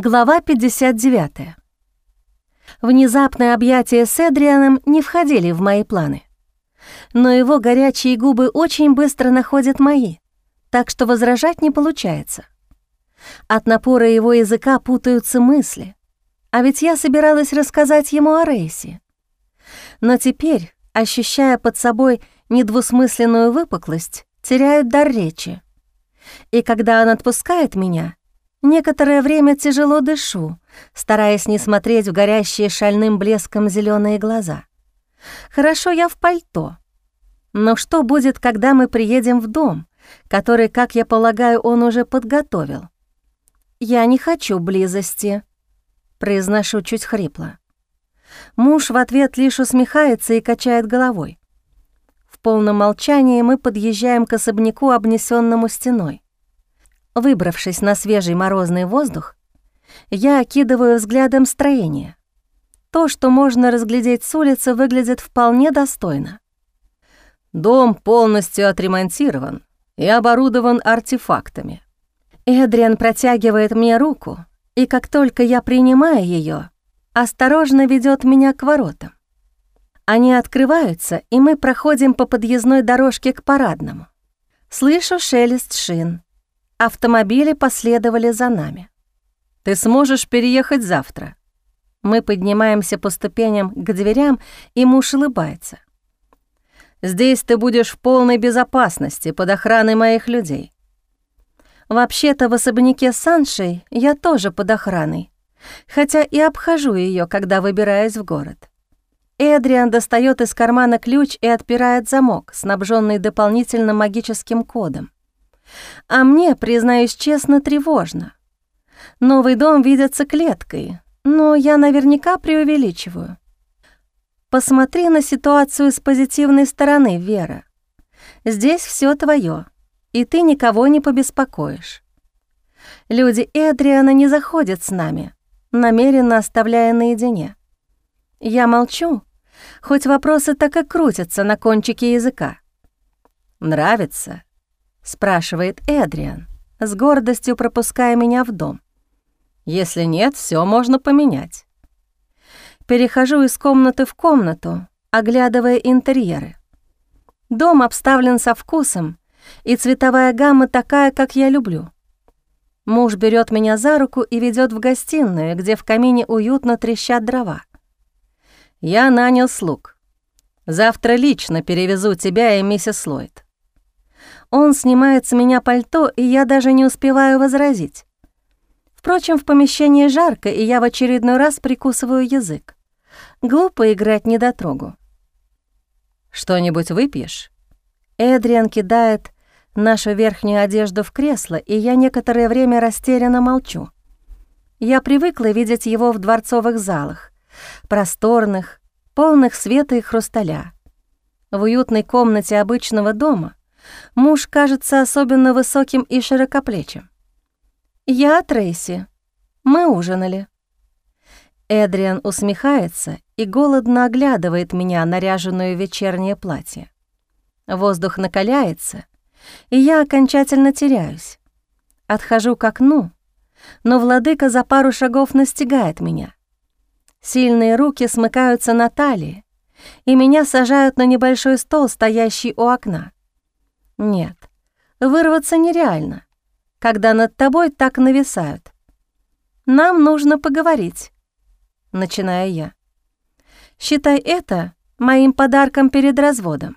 Глава 59. Внезапное объятие с Эдрианом не входили в мои планы. Но его горячие губы очень быстро находят мои, так что возражать не получается. От напора его языка путаются мысли, а ведь я собиралась рассказать ему о Рейсе. Но теперь, ощущая под собой недвусмысленную выпуклость, теряют дар речи. И когда он отпускает меня — Некоторое время тяжело дышу, стараясь не смотреть в горящие шальным блеском зеленые глаза. Хорошо я в пальто. Но что будет, когда мы приедем в дом, который, как я полагаю, он уже подготовил? «Я не хочу близости», — произношу чуть хрипло. Муж в ответ лишь усмехается и качает головой. В полном молчании мы подъезжаем к особняку, обнесенному стеной. Выбравшись на свежий морозный воздух, я окидываю взглядом строение. То, что можно разглядеть с улицы, выглядит вполне достойно. Дом полностью отремонтирован и оборудован артефактами. Эдриан протягивает мне руку, и как только я принимаю ее, осторожно ведет меня к воротам. Они открываются, и мы проходим по подъездной дорожке к парадному. Слышу шелест шин — Автомобили последовали за нами. «Ты сможешь переехать завтра?» Мы поднимаемся по ступеням к дверям, и муж улыбается. «Здесь ты будешь в полной безопасности под охраной моих людей». Вообще-то в особняке Саншей я тоже под охраной, хотя и обхожу ее, когда выбираюсь в город. Эдриан достает из кармана ключ и отпирает замок, снабженный дополнительным магическим кодом. А мне, признаюсь честно, тревожно. Новый дом видится клеткой, но я наверняка преувеличиваю. Посмотри на ситуацию с позитивной стороны, Вера. Здесь все твое, и ты никого не побеспокоишь. Люди Эдриана не заходят с нами, намеренно оставляя наедине. Я молчу, хоть вопросы так и крутятся на кончике языка. «Нравится?» Спрашивает Эдриан, с гордостью пропуская меня в дом. Если нет, все можно поменять. Перехожу из комнаты в комнату, оглядывая интерьеры. Дом обставлен со вкусом, и цветовая гамма такая, как я люблю. Муж берет меня за руку и ведет в гостиную, где в камине уютно трещат дрова. Я нанял слуг. Завтра лично перевезу тебя и миссис Ллойд. Он снимает с меня пальто, и я даже не успеваю возразить. Впрочем, в помещении жарко, и я в очередной раз прикусываю язык. Глупо играть недотрогу. «Что-нибудь выпьешь?» Эдриан кидает нашу верхнюю одежду в кресло, и я некоторое время растерянно молчу. Я привыкла видеть его в дворцовых залах, просторных, полных света и хрусталя. В уютной комнате обычного дома Муж кажется особенно высоким и широкоплечим. «Я Трейси. Мы ужинали». Эдриан усмехается и голодно оглядывает меня, наряженную в вечернее платье. Воздух накаляется, и я окончательно теряюсь. Отхожу к окну, но владыка за пару шагов настигает меня. Сильные руки смыкаются на талии, и меня сажают на небольшой стол, стоящий у окна. Нет, вырваться нереально, когда над тобой так нависают. Нам нужно поговорить, начинаю я. Считай это моим подарком перед разводом.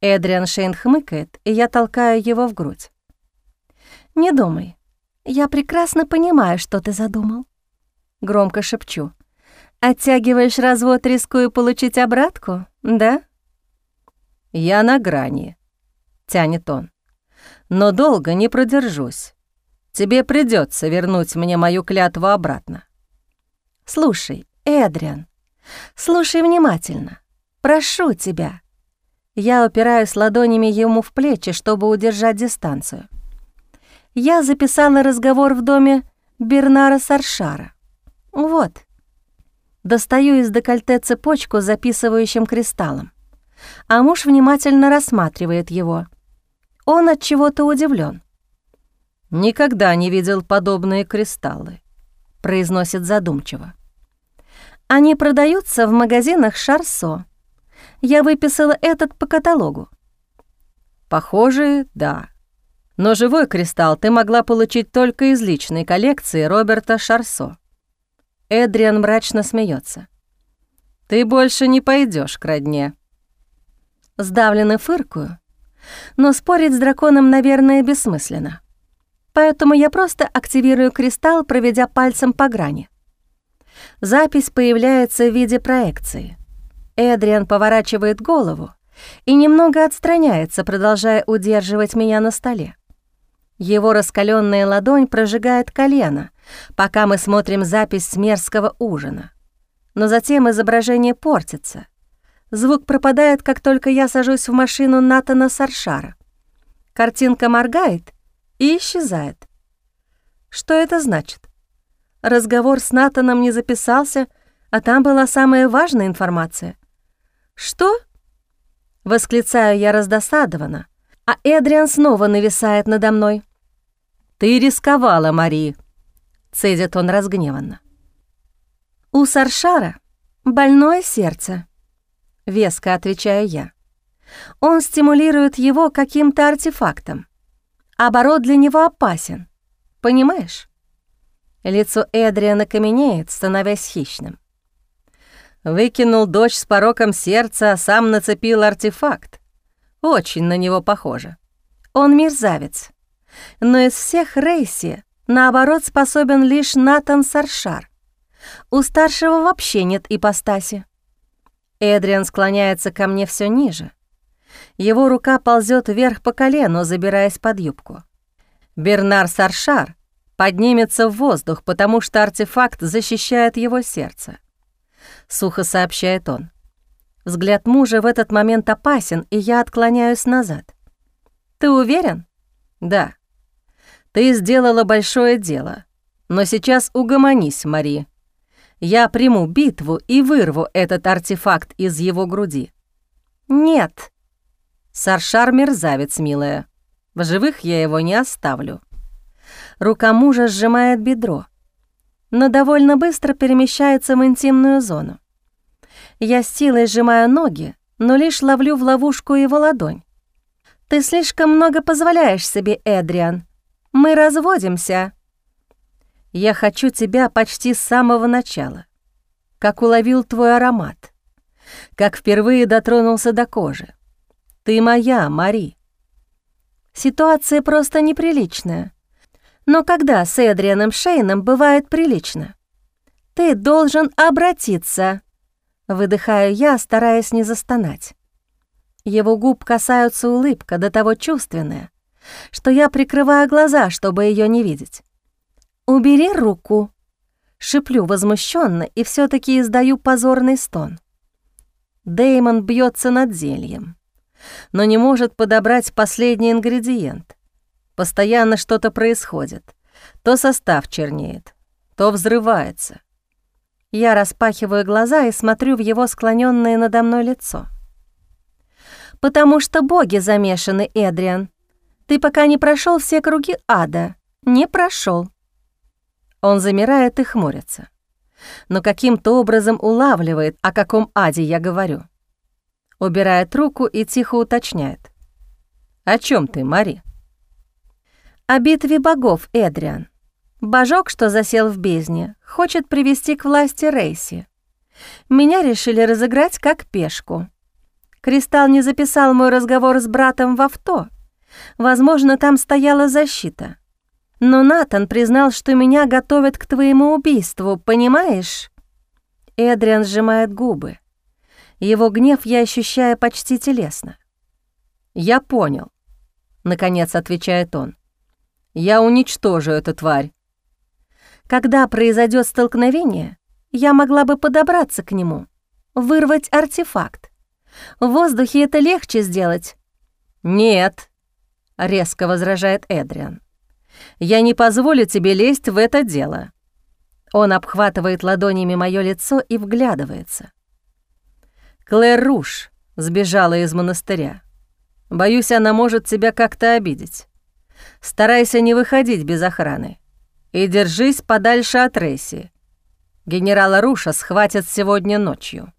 Эдриан Шейн хмыкает, и я толкаю его в грудь. «Не думай. Я прекрасно понимаю, что ты задумал». Громко шепчу. «Оттягиваешь развод, рискуя получить обратку, да?» «Я на грани», тянет он. «Но долго не продержусь. Тебе придется вернуть мне мою клятву обратно». «Слушай, Эдриан, слушай внимательно. Прошу тебя». Я упираюсь ладонями ему в плечи, чтобы удержать дистанцию. Я записала разговор в доме Бернара Саршара. Вот. Достаю из декольте цепочку с записывающим кристаллом, а муж внимательно рассматривает его — он от чего-то удивлен. Никогда не видел подобные кристаллы. — произносит задумчиво. «Они продаются в магазинах Шарсо. Я выписала этот по каталогу». «Похоже, да. Но живой кристалл ты могла получить только из личной коллекции Роберта Шарсо». Эдриан мрачно смеется. «Ты больше не пойдешь к родне». Сдавленно фыркую, но спорить с драконом, наверное, бессмысленно. Поэтому я просто активирую кристалл, проведя пальцем по грани. Запись появляется в виде проекции. Эдриан поворачивает голову и немного отстраняется, продолжая удерживать меня на столе. Его раскаленная ладонь прожигает колено, пока мы смотрим запись с мерзкого ужина. Но затем изображение портится. Звук пропадает, как только я сажусь в машину Натана Саршара. Картинка моргает и исчезает. Что это значит? Разговор с Натаном не записался, а там была самая важная информация. «Что?» — восклицаю я раздосадованно, а Эдриан снова нависает надо мной. «Ты рисковала, Мари», — цедит он разгневанно. «У Саршара больное сердце», — веско отвечаю я. «Он стимулирует его каким-то артефактом. Оборот для него опасен. Понимаешь?» Лицо Эдриана каменеет, становясь хищным. Выкинул дочь с пороком сердца, а сам нацепил артефакт. Очень на него похоже. Он мерзавец. Но из всех Рейси, наоборот, способен лишь Натан Саршар. У старшего вообще нет ипостаси. Эдриан склоняется ко мне все ниже. Его рука ползет вверх по колену, забираясь под юбку. Бернар Саршар поднимется в воздух, потому что артефакт защищает его сердце. Сухо сообщает он. Взгляд мужа в этот момент опасен, и я отклоняюсь назад. «Ты уверен?» «Да. Ты сделала большое дело. Но сейчас угомонись, Мари. Я приму битву и вырву этот артефакт из его груди». «Нет». «Саршар мерзавец, милая. В живых я его не оставлю». Рука мужа сжимает бедро, но довольно быстро перемещается в интимную зону. Я с силой сжимаю ноги, но лишь ловлю в ловушку его ладонь. «Ты слишком много позволяешь себе, Эдриан. Мы разводимся». «Я хочу тебя почти с самого начала, как уловил твой аромат, как впервые дотронулся до кожи. Ты моя, Мари. Ситуация просто неприличная. Но когда с Эдрианом Шейном бывает прилично? Ты должен обратиться. Выдыхаю я, стараясь не застонать. Его губ касаются улыбка, до того чувственная, что я прикрываю глаза, чтобы ее не видеть. «Убери руку!» Шиплю возмущенно и все таки издаю позорный стон. Деймон бьется над зельем но не может подобрать последний ингредиент. Постоянно что-то происходит. То состав чернеет, то взрывается. Я распахиваю глаза и смотрю в его склоненное надо мной лицо. «Потому что боги замешаны, Эдриан. Ты пока не прошел все круги ада. Не прошел. Он замирает и хмурится. Но каким-то образом улавливает, о каком аде я говорю убирает руку и тихо уточняет. «О чем ты, Мари?» «О битве богов, Эдриан. Божок, что засел в бездне, хочет привести к власти Рейси. Меня решили разыграть как пешку. Кристалл не записал мой разговор с братом в авто. Возможно, там стояла защита. Но Натан признал, что меня готовят к твоему убийству, понимаешь?» Эдриан сжимает губы. Его гнев я ощущаю почти телесно. «Я понял», — наконец отвечает он. «Я уничтожу эту тварь». Когда произойдет столкновение, я могла бы подобраться к нему, вырвать артефакт. В воздухе это легче сделать. «Нет», — резко возражает Эдриан. «Я не позволю тебе лезть в это дело». Он обхватывает ладонями мое лицо и вглядывается. Клэр Руш сбежала из монастыря. Боюсь, она может тебя как-то обидеть. Старайся не выходить без охраны. И держись подальше от Рейси. Генерала Руша схватят сегодня ночью.